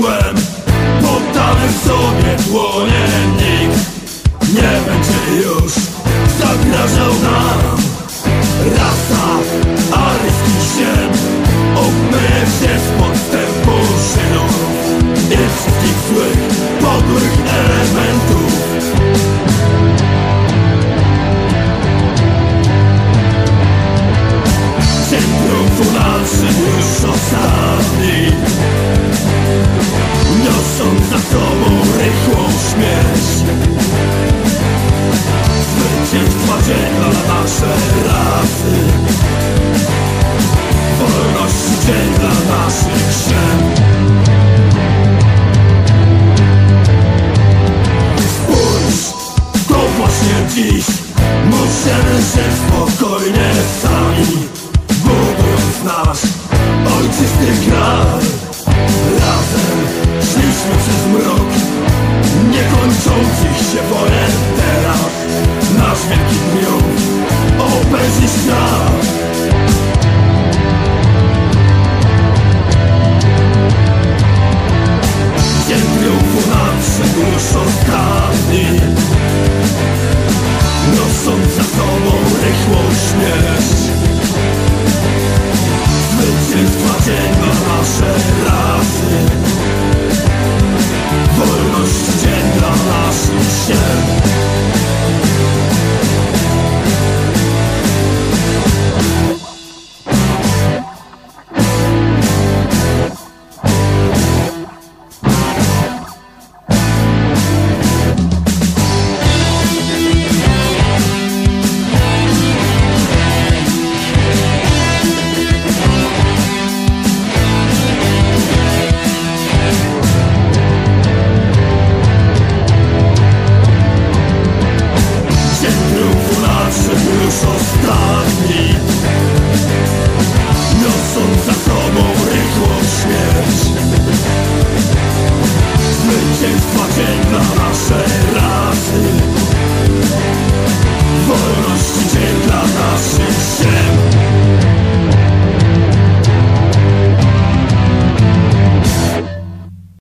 złem. Poddany w sobie płonie nikt Nie będzie już zagrażał nam Rasa aryjskich ziem Obmyje się z podstępu szynów I wszystkich złych, podłych elementów. Zwycięstwa dzień dla naszej rasy Wolności dzień dla naszych ziem Spójrz, to właśnie dziś Możemy żyć spokojnie sami Budując nasz ojczysty kraj Dzień dla naszej rasy. Wolność dla naszych ziem